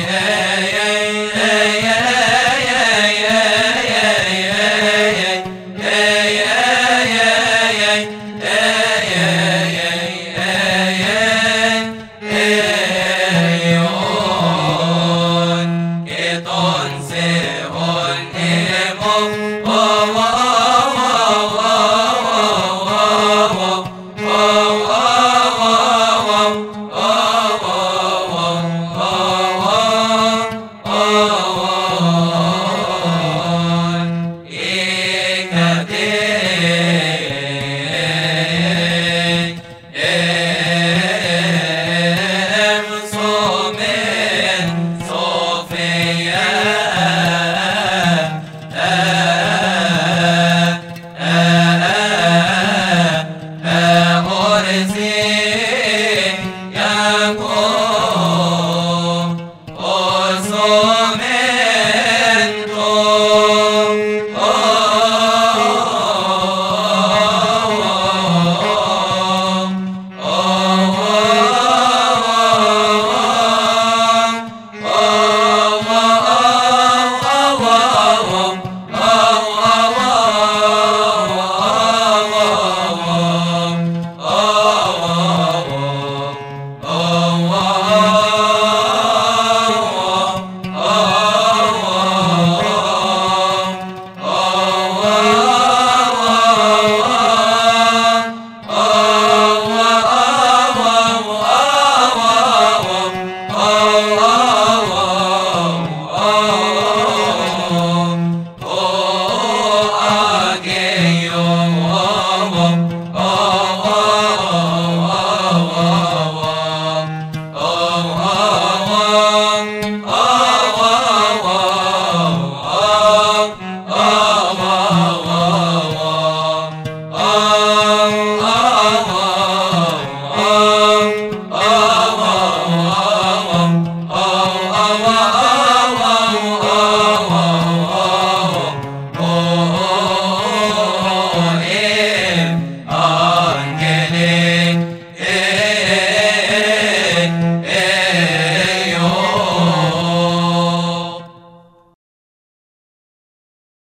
Yaakov Oh.